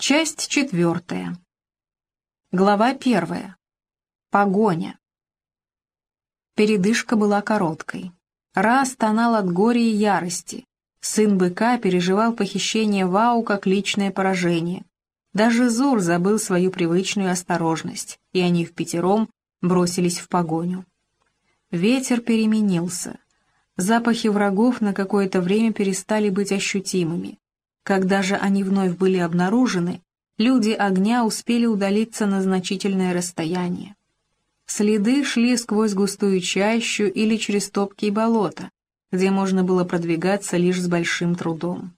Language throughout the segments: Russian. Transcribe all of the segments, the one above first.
Часть четвертая. Глава первая. Погоня. Передышка была короткой. Ра стонал от горя и ярости. Сын быка переживал похищение Вау как личное поражение. Даже Зур забыл свою привычную осторожность, и они в пятером бросились в погоню. Ветер переменился. Запахи врагов на какое-то время перестали быть ощутимыми. Когда же они вновь были обнаружены, люди огня успели удалиться на значительное расстояние. Следы шли сквозь густую чащу или через топкие болота, где можно было продвигаться лишь с большим трудом.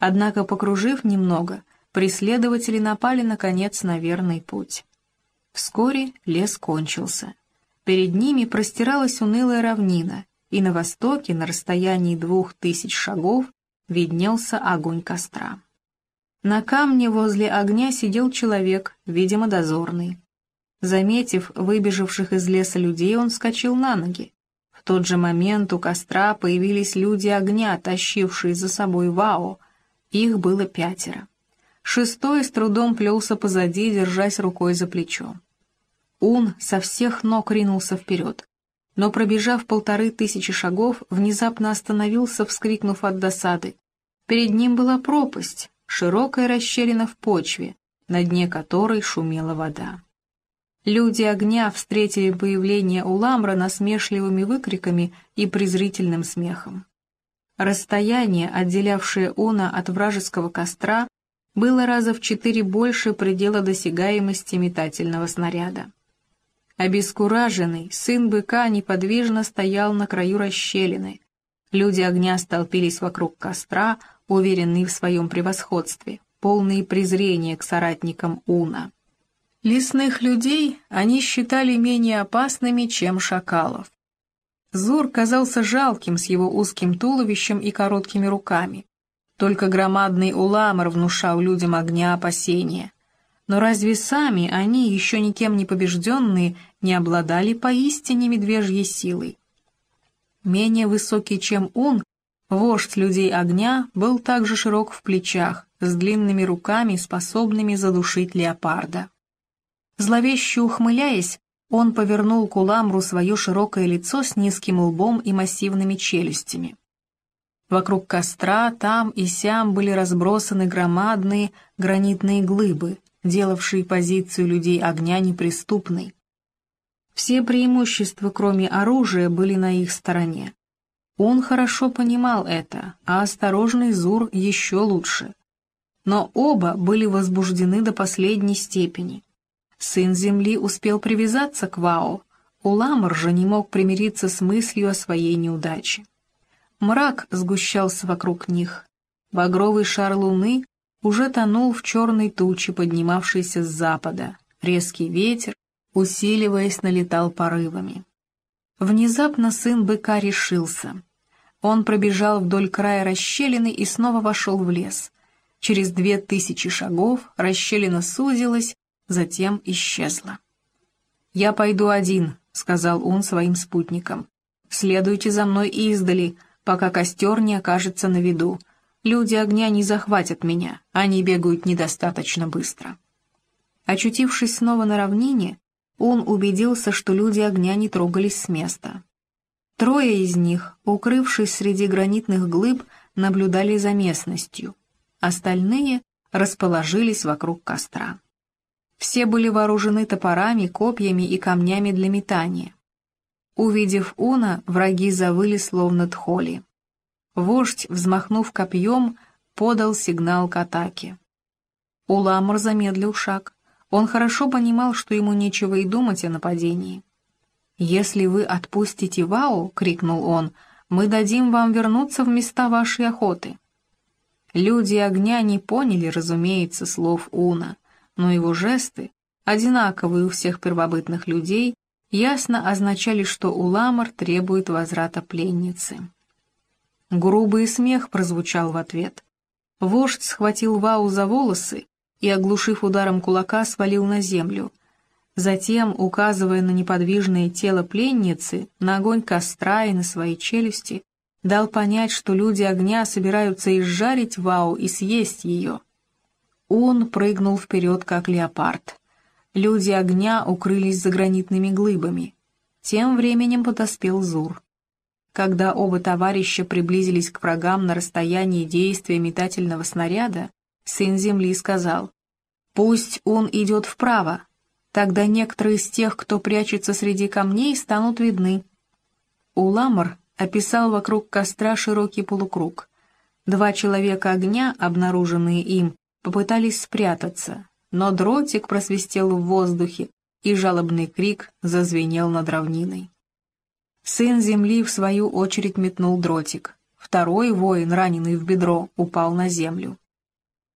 Однако, покружив немного, преследователи напали, наконец, на верный путь. Вскоре лес кончился. Перед ними простиралась унылая равнина, и на востоке, на расстоянии двух тысяч шагов, виднелся огонь костра. На камне возле огня сидел человек, видимо, дозорный. Заметив выбежавших из леса людей, он вскочил на ноги. В тот же момент у костра появились люди огня, тащившие за собой Вао. Их было пятеро. Шестой с трудом плелся позади, держась рукой за плечо. Ун со всех ног ринулся вперед, но, пробежав полторы тысячи шагов, внезапно остановился, вскрикнув от досады. Перед ним была пропасть, широкая расщелина в почве, на дне которой шумела вода. Люди огня встретили появление Уламра насмешливыми выкриками и презрительным смехом. Расстояние, отделявшее Уна от вражеского костра, было раза в четыре больше предела досягаемости метательного снаряда. Обескураженный, сын быка неподвижно стоял на краю расщелины. Люди огня столпились вокруг костра, уверенные в своем превосходстве, полные презрения к соратникам Уна. Лесных людей они считали менее опасными, чем шакалов. Зур казался жалким с его узким туловищем и короткими руками. Только громадный уламар внушал людям огня опасения. Но разве сами они, еще никем не побежденные, не обладали поистине медвежьей силой? Менее высокий, чем он, вождь людей огня был также широк в плечах, с длинными руками, способными задушить леопарда. Зловеще ухмыляясь, он повернул к Уламру свое широкое лицо с низким лбом и массивными челюстями. Вокруг костра там и сям были разбросаны громадные гранитные глыбы, делавшие позицию людей огня неприступной. Все преимущества, кроме оружия, были на их стороне. Он хорошо понимал это, а осторожный Зур еще лучше. Но оба были возбуждены до последней степени. Сын Земли успел привязаться к Вао, Уламар же не мог примириться с мыслью о своей неудаче. Мрак сгущался вокруг них. Багровый шар луны уже тонул в черной туче, поднимавшейся с запада. Резкий ветер, усиливаясь, налетал порывами. Внезапно сын быка решился. Он пробежал вдоль края расщелины и снова вошел в лес. Через две тысячи шагов расщелина сузилась, затем исчезла. «Я пойду один», — сказал он своим спутникам. «Следуйте за мной издали, пока костер не окажется на виду. Люди огня не захватят меня, они бегают недостаточно быстро. Очутившись снова на равнине, он убедился, что люди огня не трогались с места. Трое из них, укрывшись среди гранитных глыб, наблюдали за местностью. Остальные расположились вокруг костра. Все были вооружены топорами, копьями и камнями для метания. Увидев Уна, враги завыли словно тхоли. Вождь, взмахнув копьем, подал сигнал к атаке. Уламур замедлил шаг. Он хорошо понимал, что ему нечего и думать о нападении. «Если вы отпустите Вау, — крикнул он, — мы дадим вам вернуться в места вашей охоты». Люди огня не поняли, разумеется, слов Уна, но его жесты, одинаковые у всех первобытных людей, ясно означали, что Уламар требует возврата пленницы. Грубый смех прозвучал в ответ. Вождь схватил Вау за волосы и, оглушив ударом кулака, свалил на землю. Затем, указывая на неподвижное тело пленницы, на огонь костра и на свои челюсти, дал понять, что люди огня собираются изжарить Вау и съесть ее. Он прыгнул вперед, как леопард. Люди огня укрылись за гранитными глыбами. Тем временем подоспел Зур. Когда оба товарища приблизились к врагам на расстоянии действия метательного снаряда, сын земли сказал, «Пусть он идет вправо, тогда некоторые из тех, кто прячется среди камней, станут видны». Уламар описал вокруг костра широкий полукруг. Два человека огня, обнаруженные им, попытались спрятаться, но дротик просвистел в воздухе, и жалобный крик зазвенел над равниной. Сын земли, в свою очередь, метнул дротик. Второй воин, раненый в бедро, упал на землю.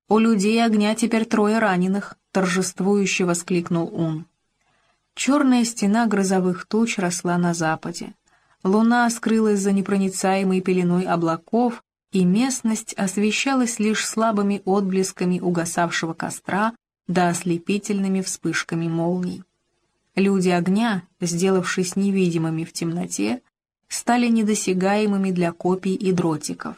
«У людей огня теперь трое раненых», — торжествующе воскликнул он. Черная стена грозовых туч росла на западе. Луна скрылась за непроницаемой пеленой облаков, и местность освещалась лишь слабыми отблесками угасавшего костра да ослепительными вспышками молний. Люди огня, сделавшись невидимыми в темноте, стали недосягаемыми для копий и дротиков.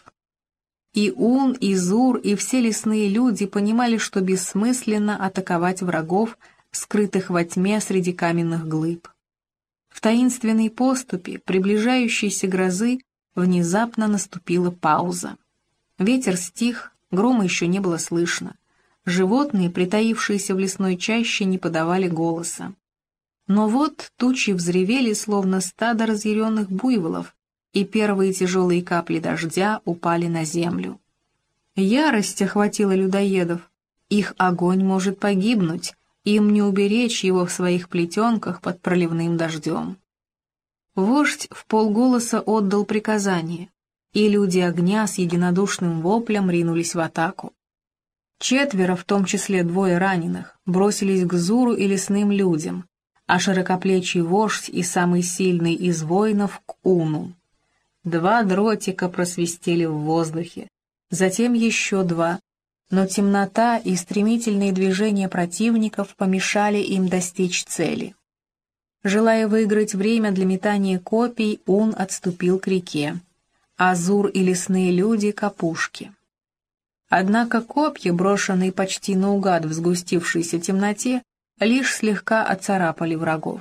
И Ун, и Зур, и все лесные люди понимали, что бессмысленно атаковать врагов, скрытых во тьме среди каменных глыб. В таинственной поступе приближающейся грозы внезапно наступила пауза. Ветер стих, грома еще не было слышно. Животные, притаившиеся в лесной чаще, не подавали голоса. Но вот тучи взревели, словно стадо разъяренных буйволов, и первые тяжелые капли дождя упали на землю. Ярость охватила людоедов. Их огонь может погибнуть, им не уберечь его в своих плетенках под проливным дождем. Вождь в полголоса отдал приказание, и люди огня с единодушным воплем ринулись в атаку. Четверо, в том числе двое раненых, бросились к Зуру и лесным людям, а широкоплечий вождь и самый сильный из воинов к Уну. Два дротика просвистели в воздухе, затем еще два, но темнота и стремительные движения противников помешали им достичь цели. Желая выиграть время для метания копий, Ун отступил к реке, Азур и лесные люди — к опушке. Однако копья, брошенные почти наугад в сгустившейся темноте, лишь слегка оцарапали врагов.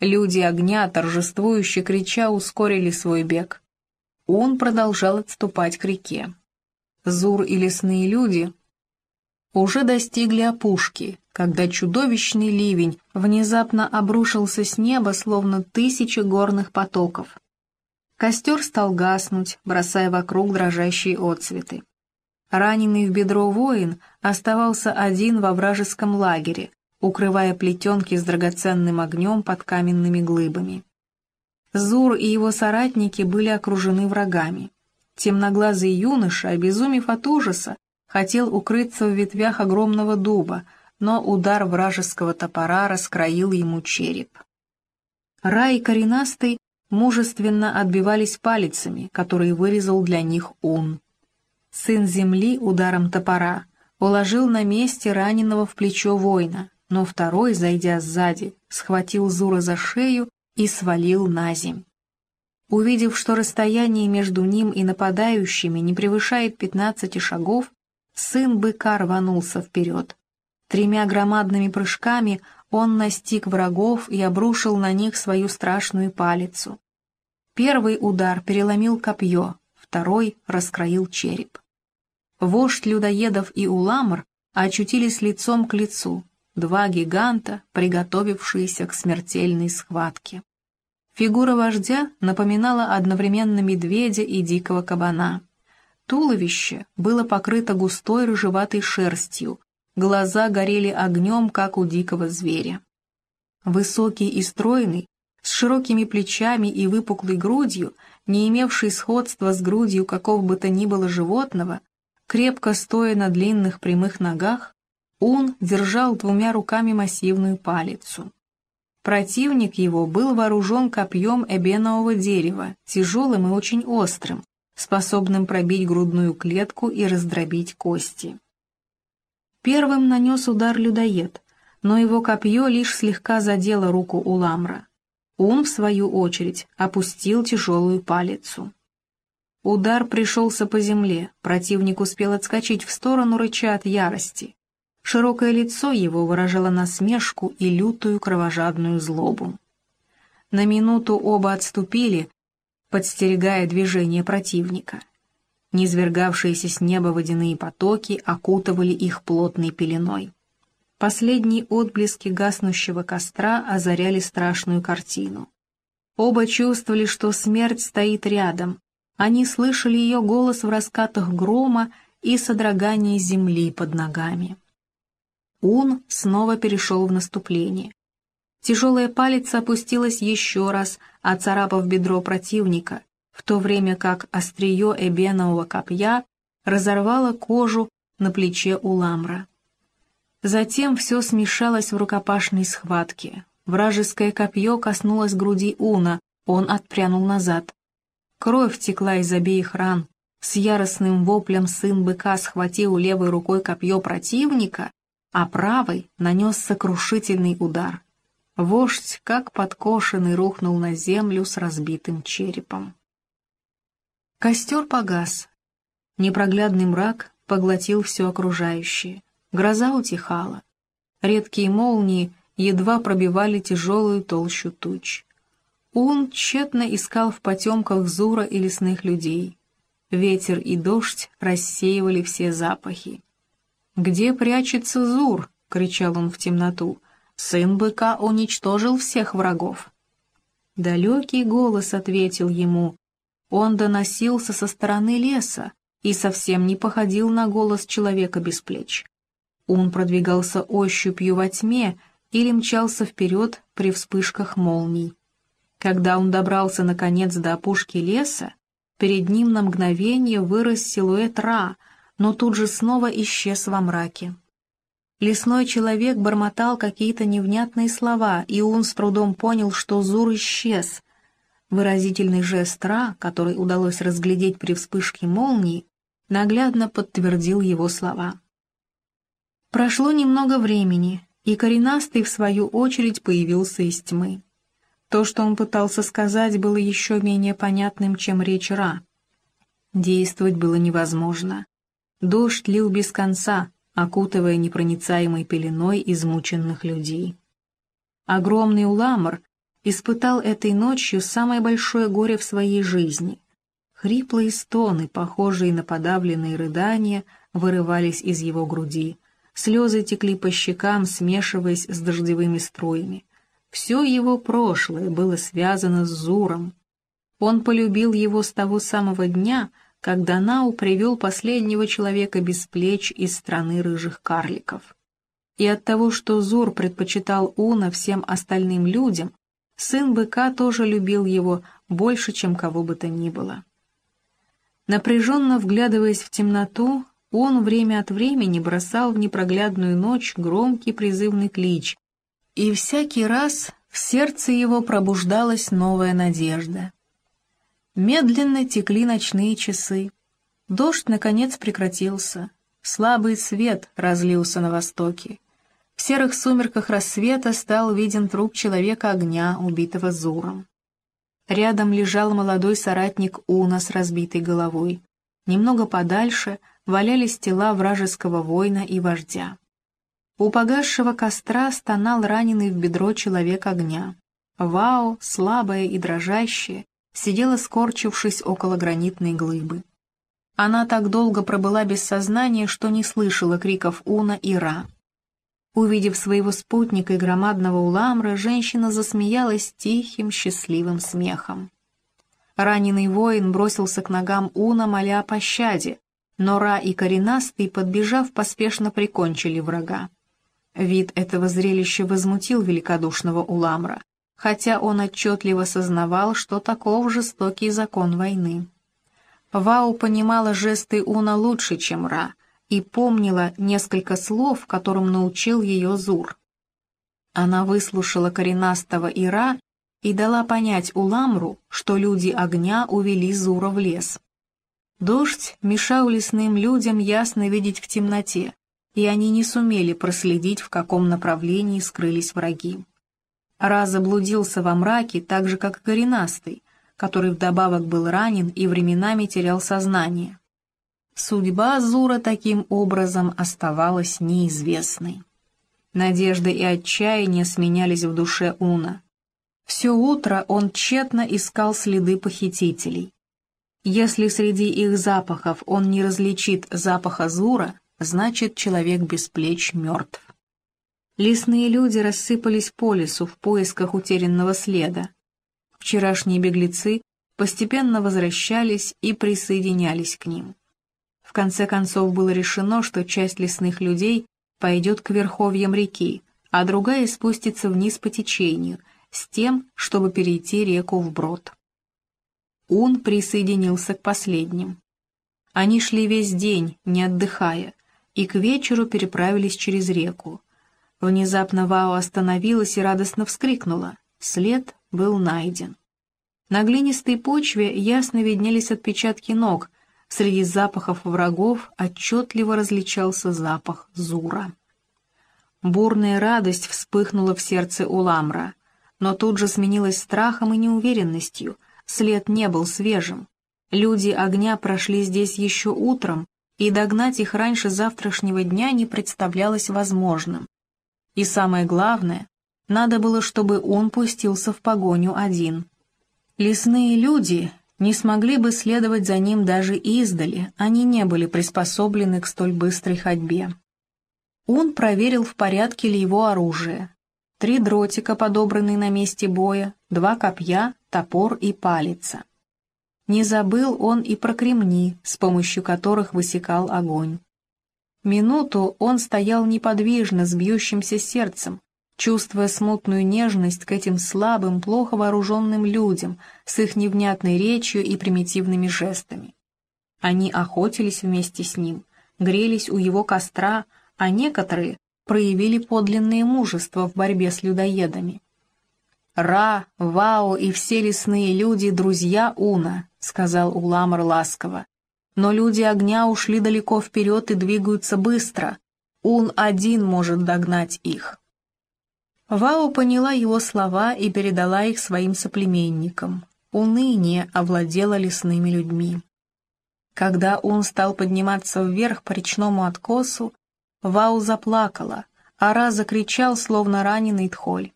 Люди огня, торжествующе крича, ускорили свой бег. Он продолжал отступать к реке. Зур и лесные люди уже достигли опушки, когда чудовищный ливень внезапно обрушился с неба, словно тысячи горных потоков. Костер стал гаснуть, бросая вокруг дрожащие отцветы. Раненый в бедро воин оставался один во вражеском лагере, укрывая плетенки с драгоценным огнем под каменными глыбами. Зур и его соратники были окружены врагами. Темноглазый юноша, обезумев от ужаса, хотел укрыться в ветвях огромного дуба, но удар вражеского топора раскроил ему череп. Рай и коренастый мужественно отбивались палицами, которые вырезал для них Ун. Сын земли ударом топора уложил на месте раненого в плечо воина, но второй, зайдя сзади, схватил Зура за шею и свалил на земь. Увидев, что расстояние между ним и нападающими не превышает пятнадцати шагов, сын быка рванулся вперед. Тремя громадными прыжками он настиг врагов и обрушил на них свою страшную палицу. Первый удар переломил копье, второй раскроил череп. Вождь людоедов и Уламр очутились лицом к лицу, два гиганта, приготовившиеся к смертельной схватке. Фигура вождя напоминала одновременно медведя и дикого кабана. Туловище было покрыто густой рыжеватой шерстью, глаза горели огнем, как у дикого зверя. Высокий и стройный, с широкими плечами и выпуклой грудью, не имевший сходства с грудью какого бы то ни было животного, крепко стоя на длинных прямых ногах, он держал двумя руками массивную палицу. Противник его был вооружен копьем эбенового дерева, тяжелым и очень острым, способным пробить грудную клетку и раздробить кости. Первым нанес удар людоед, но его копье лишь слегка задело руку Уламра. Он, в свою очередь, опустил тяжелую палицу. Удар пришелся по земле, противник успел отскочить в сторону, рыча от ярости. Широкое лицо его выражало насмешку и лютую кровожадную злобу. На минуту оба отступили, подстерегая движение противника. Низвергавшиеся с неба водяные потоки окутывали их плотной пеленой. Последние отблески гаснущего костра озаряли страшную картину. Оба чувствовали, что смерть стоит рядом. Они слышали ее голос в раскатах грома и содрогании земли под ногами. Ун снова перешел в наступление. Тяжелая палец опустилась еще раз, оцарапав бедро противника, в то время как острие эбенового копья разорвало кожу на плече Уламра. Затем все смешалось в рукопашной схватке. Вражеское копье коснулось груди Уна, он отпрянул назад. Кровь текла из обеих ран. С яростным воплем сын быка схватил левой рукой копье противника, а правой нанес сокрушительный удар. Вождь, как подкошенный, рухнул на землю с разбитым черепом. Костер погас. Непроглядный мрак поглотил все окружающее. Гроза утихала. Редкие молнии едва пробивали тяжелую толщу туч. Он тщетно искал в потемках Зура и лесных людей. Ветер и дождь рассеивали все запахи. «Где прячется Зур?» — кричал он в темноту. «Сын быка уничтожил всех врагов». Далекий голос ответил ему. Он доносился со стороны леса и совсем не походил на голос человека без плеч. Он продвигался ощупью во тьме или мчался вперед при вспышках молний. Когда он добрался, наконец, до опушки леса, перед ним на мгновение вырос силуэт Ра, но тут же снова исчез во мраке. Лесной человек бормотал какие-то невнятные слова, и он с трудом понял, что Зур исчез. Выразительный жест Ра, который удалось разглядеть при вспышке молнии, наглядно подтвердил его слова. Прошло немного времени, и коренастый, в свою очередь, появился из тьмы. То, что он пытался сказать, было еще менее понятным, чем речь Ра. Действовать было невозможно. Дождь лил без конца, окутывая непроницаемой пеленой измученных людей. Огромный уламр испытал этой ночью самое большое горе в своей жизни. Хриплые стоны, похожие на подавленные рыдания, вырывались из его груди — Слезы текли по щекам, смешиваясь с дождевыми струями. Все его прошлое было связано с Зуром. Он полюбил его с того самого дня, когда Нау привел последнего человека без плеч из страны рыжих карликов. И от того, что Зур предпочитал Уна всем остальным людям, сын быка тоже любил его больше, чем кого бы то ни было. Напряженно вглядываясь в темноту, он время от времени бросал в непроглядную ночь громкий призывный клич, и всякий раз в сердце его пробуждалась новая надежда. Медленно текли ночные часы. Дождь, наконец, прекратился. Слабый свет разлился на востоке. В серых сумерках рассвета стал виден труп человека огня, убитого Зуром. Рядом лежал молодой соратник Уна с разбитой головой. Немного подальше — валялись тела вражеского воина и вождя. У погасшего костра стонал раненый в бедро человек огня. Вао, слабая и дрожащая, сидела скорчившись около гранитной глыбы. Она так долго пробыла без сознания, что не слышала криков Уна и Ра. Увидев своего спутника и громадного уламра, женщина засмеялась тихим, счастливым смехом. Раненый воин бросился к ногам Уна, моля о пощаде, Нора и коренастый, подбежав, поспешно прикончили врага. Вид этого зрелища возмутил великодушного Уламра, хотя он отчетливо сознавал, что таков жестокий закон войны. Вау понимала жесты Уна лучше, чем Ра, и помнила несколько слов, которым научил ее Зур. Она выслушала коренастого Ира и дала понять Уламру, что люди огня увели Зура в лес. Дождь мешал лесным людям ясно видеть в темноте, и они не сумели проследить, в каком направлении скрылись враги. Ра заблудился во мраке так же, как и коренастый, который вдобавок был ранен и временами терял сознание. Судьба Зура таким образом оставалась неизвестной. Надежда и отчаяние сменялись в душе Уна. Все утро он тщетно искал следы похитителей. Если среди их запахов он не различит запаха Зура, значит человек без плеч мертв. Лесные люди рассыпались по лесу в поисках утерянного следа. Вчерашние беглецы постепенно возвращались и присоединялись к ним. В конце концов было решено, что часть лесных людей пойдет к верховьям реки, а другая спустится вниз по течению, с тем, чтобы перейти реку вброд. Ун присоединился к последним. Они шли весь день, не отдыхая, и к вечеру переправились через реку. Внезапно Вао остановилась и радостно вскрикнула. След был найден. На глинистой почве ясно виднелись отпечатки ног, Среди запахов врагов отчетливо различался запах Зура. Бурная радость вспыхнула в сердце Уламра, но тут же сменилась страхом и неуверенностью, след не был свежим. Люди огня прошли здесь еще утром, и догнать их раньше завтрашнего дня не представлялось возможным. И самое главное, надо было, чтобы он пустился в погоню один. Лесные люди, не смогли бы следовать за ним даже издали, они не были приспособлены к столь быстрой ходьбе. Он проверил, в порядке ли его оружие. Три дротика, подобранные на месте боя, два копья, топор и палица. Не забыл он и про кремни, с помощью которых высекал огонь. Минуту он стоял неподвижно, с бьющимся сердцем, чувствуя смутную нежность к этим слабым, плохо вооруженным людям с их невнятной речью и примитивными жестами. Они охотились вместе с ним, грелись у его костра, а некоторые проявили подлинное мужество в борьбе с людоедами. «Ра, Вао и все лесные люди — друзья Уна», — сказал Уламар ласково. «Но люди огня ушли далеко вперед и двигаются быстро. Ун один может догнать их». Вао поняла его слова и передала их своим соплеменникам. Уныние овладело лесными людьми. Когда он стал подниматься вверх по речному откосу, Вау заплакала, а Ра закричал, словно раненый тхоль.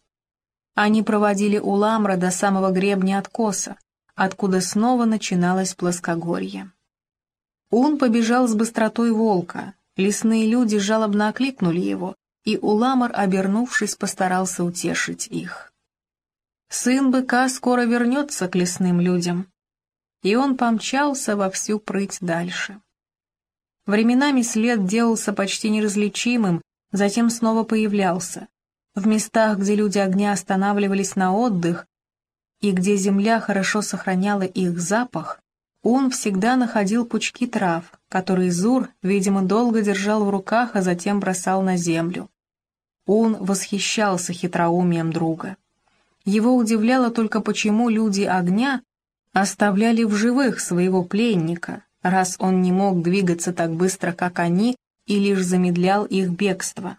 Они проводили Уламра до самого гребня откоса, откуда снова начиналось плоскогорье. Он побежал с быстротой волка, лесные люди жалобно окликнули его, и Уламар, обернувшись, постарался утешить их. Сын быка скоро вернется к лесным людям, и он помчался во всю прыть дальше. Временами след делался почти неразличимым, затем снова появлялся. В местах, где люди огня останавливались на отдых, и где земля хорошо сохраняла их запах, он всегда находил пучки трав, которые Зур, видимо, долго держал в руках, а затем бросал на землю. Он восхищался хитроумием друга. Его удивляло только, почему люди огня оставляли в живых своего пленника, раз он не мог двигаться так быстро, как они, и лишь замедлял их бегство.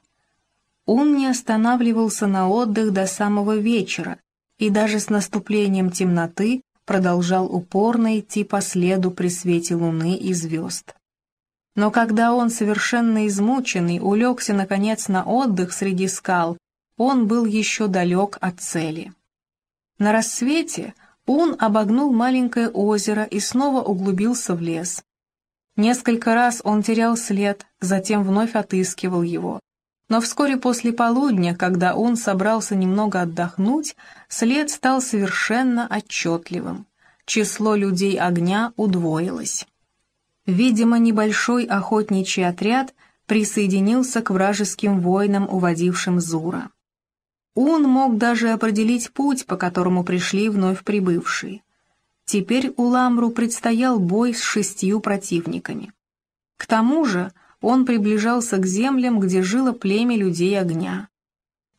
Он не останавливался на отдых до самого вечера, и даже с наступлением темноты продолжал упорно идти по следу при свете луны и звезд. Но когда он, совершенно измученный, улегся, наконец, на отдых среди скал, он был еще далек от цели. На рассвете он обогнул маленькое озеро и снова углубился в лес. Несколько раз он терял след, затем вновь отыскивал его. Но вскоре после полудня, когда он собрался немного отдохнуть, след стал совершенно отчетливым. Число людей огня удвоилось. Видимо, небольшой охотничий отряд присоединился к вражеским воинам, уводившим Зура. Он мог даже определить путь, по которому пришли вновь прибывшие. Теперь Уламру предстоял бой с шестью противниками. К тому же он приближался к землям, где жило племя людей огня.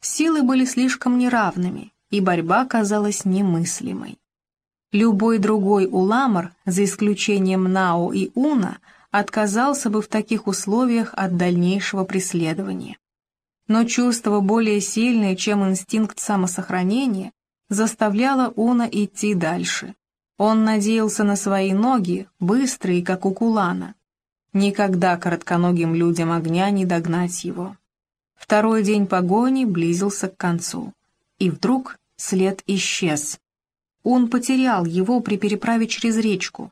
Силы были слишком неравными, и борьба казалась немыслимой. Любой другой уламар, за исключением Нао и Уна, отказался бы в таких условиях от дальнейшего преследования. Но чувство более сильное, чем инстинкт самосохранения, заставляло Уна идти дальше. Он надеялся на свои ноги, быстрые, как у кулана. Никогда коротконогим людям огня не догнать его. Второй день погони близился к концу. И вдруг след исчез. Он потерял его при переправе через речку.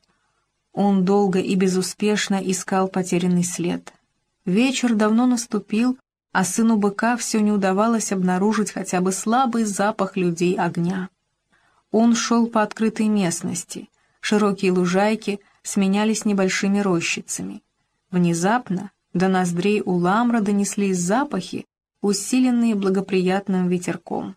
Он долго и безуспешно искал потерянный след. Вечер давно наступил, а сыну быка все не удавалось обнаружить хотя бы слабый запах людей огня. Он шел по открытой местности, широкие лужайки сменялись небольшими рощицами. Внезапно до ноздрей у ламра донеслись запахи, усиленные благоприятным ветерком.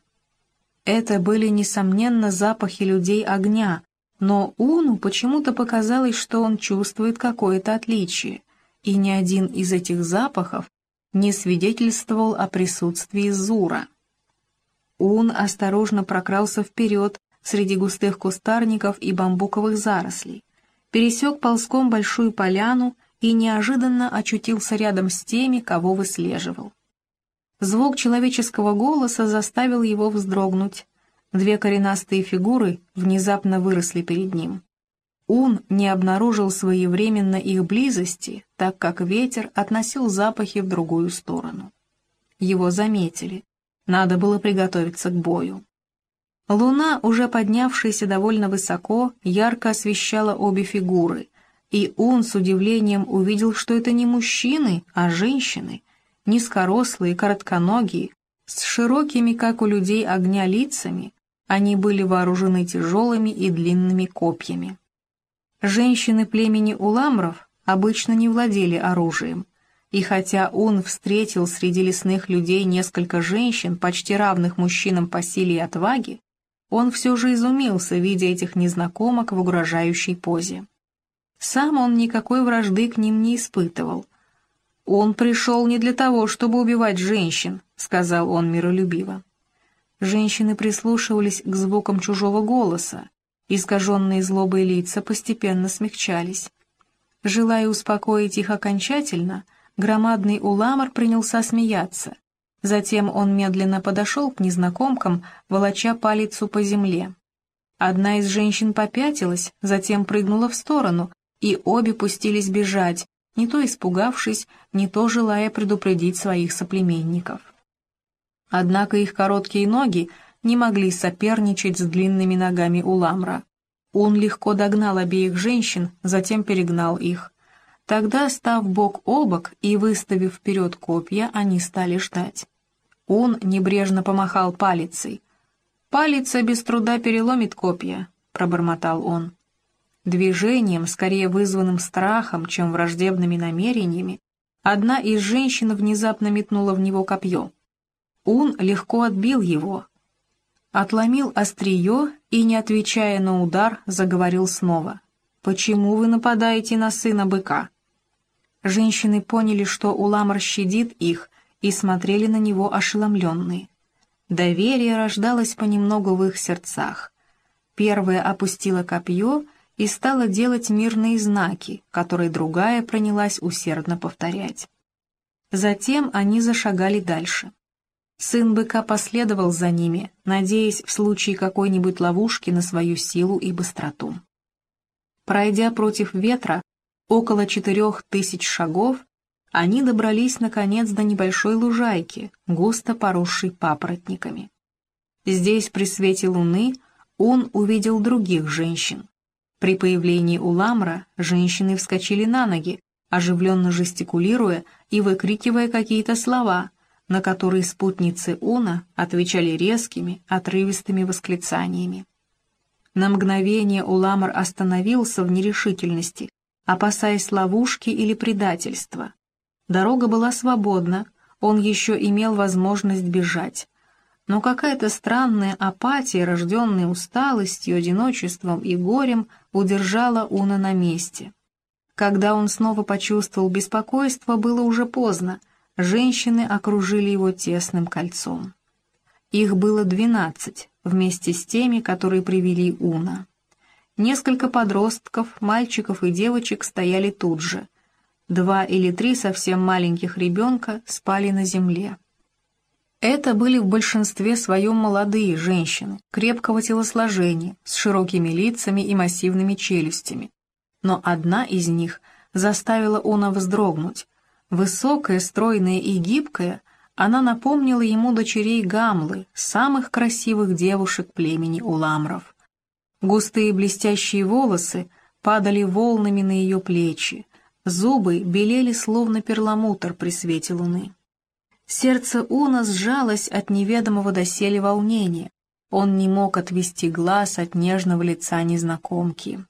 Это были, несомненно, запахи людей огня, но Уну почему-то показалось, что он чувствует какое-то отличие, и ни один из этих запахов не свидетельствовал о присутствии Зура. Ун осторожно прокрался вперед среди густых кустарников и бамбуковых зарослей, пересек ползком большую поляну и неожиданно очутился рядом с теми, кого выслеживал. Звук человеческого голоса заставил его вздрогнуть. Две коренастые фигуры внезапно выросли перед ним. Он не обнаружил своевременно их близости, так как ветер относил запахи в другую сторону. Его заметили. Надо было приготовиться к бою. Луна, уже поднявшаяся довольно высоко, ярко освещала обе фигуры, и он с удивлением увидел, что это не мужчины, а женщины, низкорослые, коротконогие, с широкими, как у людей, огня лицами, они были вооружены тяжелыми и длинными копьями. Женщины племени уламров обычно не владели оружием, и хотя он встретил среди лесных людей несколько женщин, почти равных мужчинам по силе и отваге, он все же изумился, видя этих незнакомок в угрожающей позе. Сам он никакой вражды к ним не испытывал. «Он пришел не для того, чтобы убивать женщин», — сказал он миролюбиво. Женщины прислушивались к звукам чужого голоса, искаженные злобой лица постепенно смягчались. Желая успокоить их окончательно, громадный уламар принялся смеяться. Затем он медленно подошел к незнакомкам, волоча палицу по земле. Одна из женщин попятилась, затем прыгнула в сторону, и обе пустились бежать, не то испугавшись, не то желая предупредить своих соплеменников. Однако их короткие ноги не могли соперничать с длинными ногами Уламра. Он легко догнал обеих женщин, затем перегнал их. Тогда, став бок о бок и выставив вперед копья, они стали ждать. Он небрежно помахал палицей. «Палица без труда переломит копья», — пробормотал он. Движением, скорее вызванным страхом, чем враждебными намерениями, одна из женщин внезапно метнула в него копье. Он легко отбил его, отломил острие и, не отвечая на удар, заговорил снова. «Почему вы нападаете на сына быка?» Женщины поняли, что Уламар щадит их, и смотрели на него ошеломленные. Доверие рождалось понемногу в их сердцах. Первая опустила копье и стала делать мирные знаки, которые другая принялась усердно повторять. Затем они зашагали дальше. Сын быка последовал за ними, надеясь в случае какой-нибудь ловушки на свою силу и быстроту. Пройдя против ветра около четырех тысяч шагов, они добрались, наконец, до небольшой лужайки, густо поросшей папоротниками. Здесь, при свете луны, он увидел других женщин. При появлении Уламра женщины вскочили на ноги, оживленно жестикулируя и выкрикивая какие-то слова, на которые спутницы Уна отвечали резкими, отрывистыми восклицаниями. На мгновение Уламар остановился в нерешительности, опасаясь ловушки или предательства. Дорога была свободна, он еще имел возможность бежать но какая-то странная апатия, рожденная усталостью, одиночеством и горем, удержала Уна на месте. Когда он снова почувствовал беспокойство, было уже поздно, женщины окружили его тесным кольцом. Их было двенадцать, вместе с теми, которые привели Уна. Несколько подростков, мальчиков и девочек стояли тут же. Два или три совсем маленьких ребенка спали на земле. Это были в большинстве своем молодые женщины, крепкого телосложения, с широкими лицами и массивными челюстями. Но одна из них заставила Уна вздрогнуть. Высокая, стройная и гибкая, она напомнила ему дочерей Гамлы, самых красивых девушек племени Уламров. Густые блестящие волосы падали волнами на ее плечи, зубы белели словно перламутр при свете луны. Сердце Уна сжалось от неведомого доселе волнения. Он не мог отвести глаз от нежного лица незнакомки.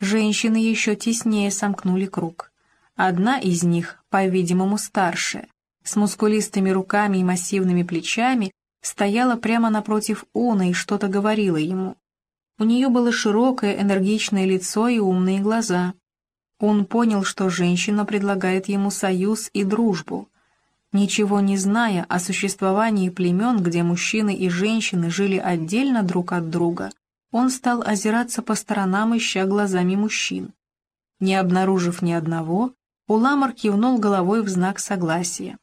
Женщины еще теснее сомкнули круг. Одна из них, по-видимому, старшая, с мускулистыми руками и массивными плечами, стояла прямо напротив Уна и что-то говорила ему. У нее было широкое, энергичное лицо и умные глаза. Он понял, что женщина предлагает ему союз и дружбу. Ничего не зная о существовании племен, где мужчины и женщины жили отдельно друг от друга, он стал озираться по сторонам, ища глазами мужчин. Не обнаружив ни одного, Уламар кивнул головой в знак согласия.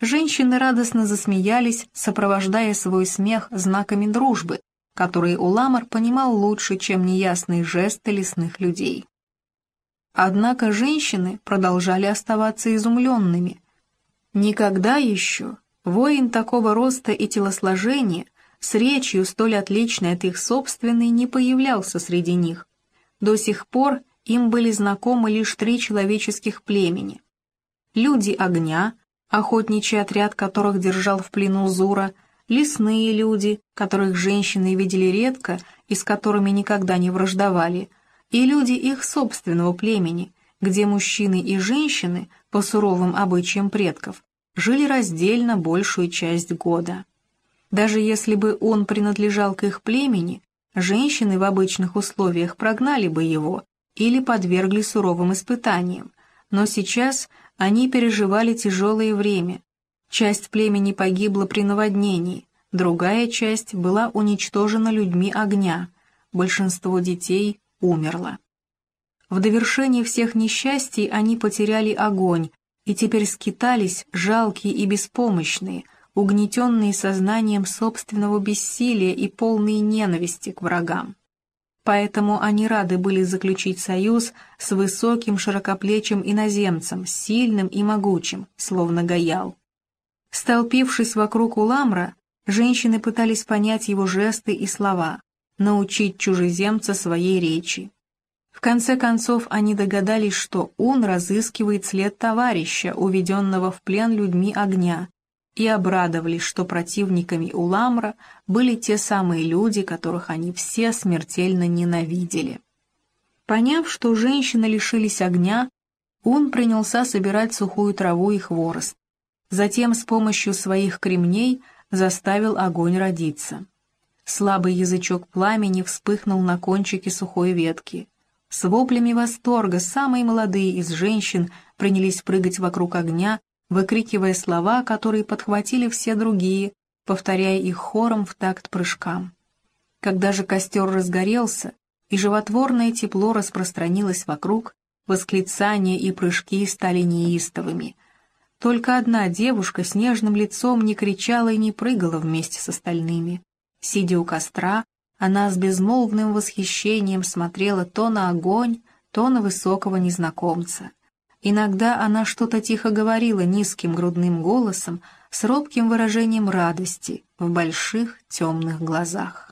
Женщины радостно засмеялись, сопровождая свой смех знаками дружбы, которые Уламар понимал лучше, чем неясные жесты лесных людей. Однако женщины продолжали оставаться изумленными. Никогда еще воин такого роста и телосложения с речью столь отличной от их собственной не появлялся среди них. До сих пор им были знакомы лишь три человеческих племени. Люди огня, охотничий отряд которых держал в плену Зура, лесные люди, которых женщины видели редко и с которыми никогда не враждовали, и люди их собственного племени, где мужчины и женщины, по суровым обычаям предков, жили раздельно большую часть года. Даже если бы он принадлежал к их племени, женщины в обычных условиях прогнали бы его или подвергли суровым испытаниям, но сейчас они переживали тяжелое время. Часть племени погибла при наводнении, другая часть была уничтожена людьми огня, большинство детей умерла. В довершении всех несчастий они потеряли огонь и теперь скитались, жалкие и беспомощные, угнетенные сознанием собственного бессилия и полные ненависти к врагам. Поэтому они рады были заключить союз с высоким широкоплечим иноземцем, сильным и могучим, словно Гаял. Столпившись вокруг Уламра, женщины пытались понять его жесты и слова, научить чужеземца своей речи. В конце концов они догадались, что он разыскивает след товарища, уведенного в плен людьми огня, и обрадовались, что противниками Уламра были те самые люди, которых они все смертельно ненавидели. Поняв, что женщины лишились огня, он принялся собирать сухую траву и хворост. Затем с помощью своих кремней заставил огонь родиться. Слабый язычок пламени вспыхнул на кончике сухой ветки. С воплями восторга самые молодые из женщин принялись прыгать вокруг огня, выкрикивая слова, которые подхватили все другие, повторяя их хором в такт прыжкам. Когда же костер разгорелся, и животворное тепло распространилось вокруг, восклицания и прыжки стали неистовыми. Только одна девушка с нежным лицом не кричала и не прыгала вместе с остальными. Сидя у костра, она с безмолвным восхищением смотрела то на огонь, то на высокого незнакомца. Иногда она что-то тихо говорила низким грудным голосом с робким выражением радости в больших темных глазах.